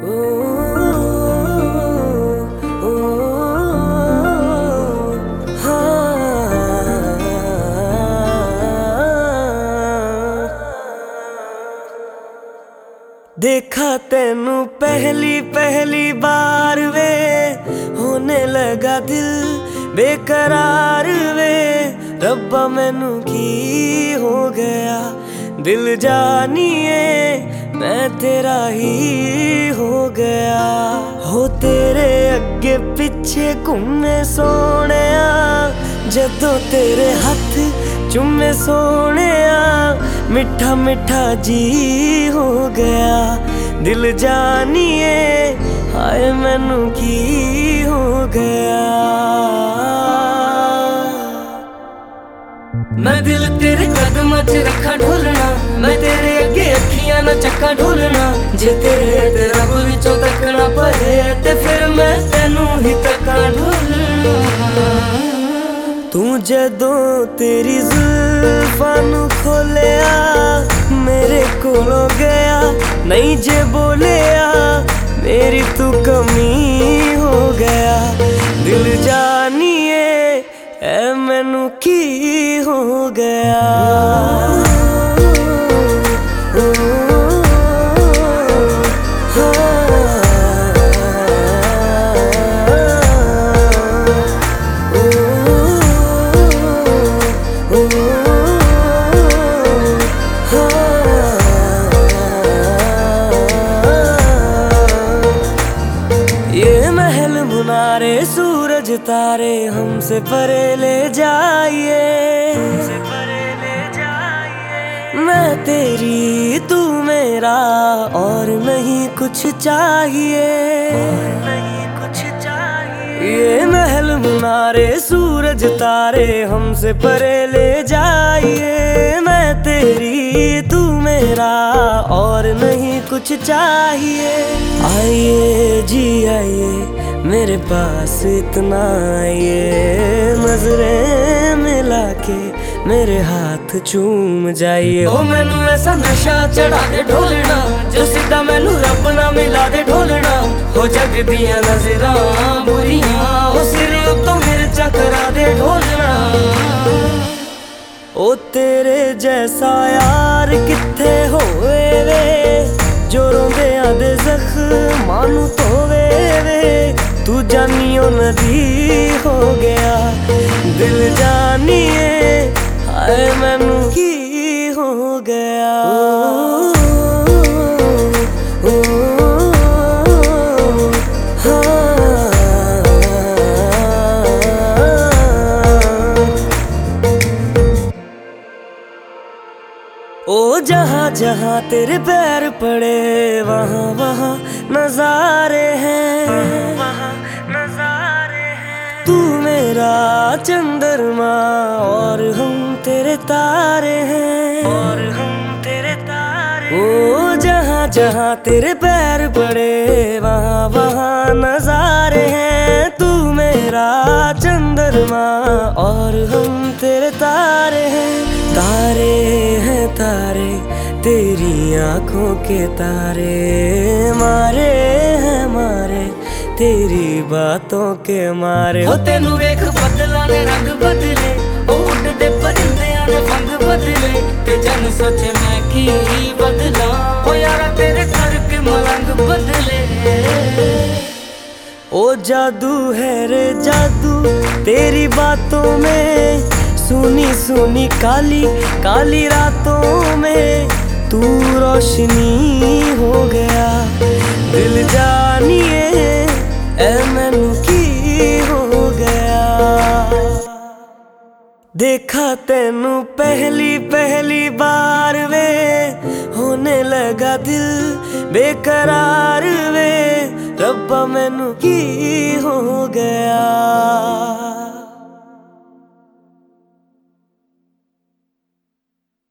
देखा तेनू पहली पहली बार वे, होने लगा दिल बेकरार वे। रब्बा मैनू की हो गया दिल जानिए मैं तेरा ही हो गया। हो तेरे अगे पिछे घूमे सोने जदों तेरे हथ चुमे सोने मिठा मिठा जी हो गया। दिल जानिए, हाय मैनू की हो गया। मैं दिल तेरे कदम च रखा ढोलना, मैं तेरे अगे अखियाँ ना चक्का ढोलना जे तेरे ते रब विचों तकना पए ते फिर मैं तेनू ही तका ढोलना तू जदों तेरी जुल्फां नु खोलिया मेरे कोलों गया नहीं जे बोलिया मेरी तू कमी हो गया दिल जानिए ऐ सूरज तारे हमसे परे ले जाइए। मैं तेरी तू मेरा और नहीं कुछ चाहिए। नहीं कुछ चाहिए। ये महल मुनारे सूरज तारे हमसे परे ले जाइए। मैं तेरी तू मेरा कुछ चाहिए। आइए जी आइए, मेरे पास इतना आइए। नज़रें मिला के मेरे हाथ चूम जाइए। ओ, मैनू ऐसा नशा चढ़ा दे ढोलना, जो सीधा मैनू रब ना मिला दे ढोलना। हो जग दिया नजरा, बुरियाँ ओ सिर तो मेरे चकरा दे ढोलना। ओ, तेरे जैसा यार किथे होए वे जो रोंदे आदे जख्मां नु धोवे वे तू जानियो नदी हो गया दिल जानिए हाय मैनू की हो गया जहाँ जहाँ तेरे पैर पड़े वहाँ वहाँ नजारे हैं। वहाँ नजारे हैं। तू मेरा चंद्रमा और हम तेरे तारे हैं। और हम तेरे तारे ओ जहाँ जहाँ तेरे पैर पड़े वहाँ वहाँ नजारे हैं। तू मेरा चंद्रमा और हम तेरे तारे हैं। तारे हैं तारे तेरी आँखों के तारे मारे हैं मारे तेरी बातों के मारे हो तेनू वेख बदला ने रंग बदले ओ उड़दे परिंदियाँ ने फंग बदले ते जन सोचे मैं की बदला ओ यारा तेरे करके मलंग बदले ओ जादू है रे जादू तेरी बातों में सुनी सुनी काली काली रातों में तू रोशनी हो गया। दिल जानिए मैनू की हो गया। देखा तेनू पहली पहली बार वे। होने लगा दिल बेकरार वे। रब्बा मैनू की हो गया।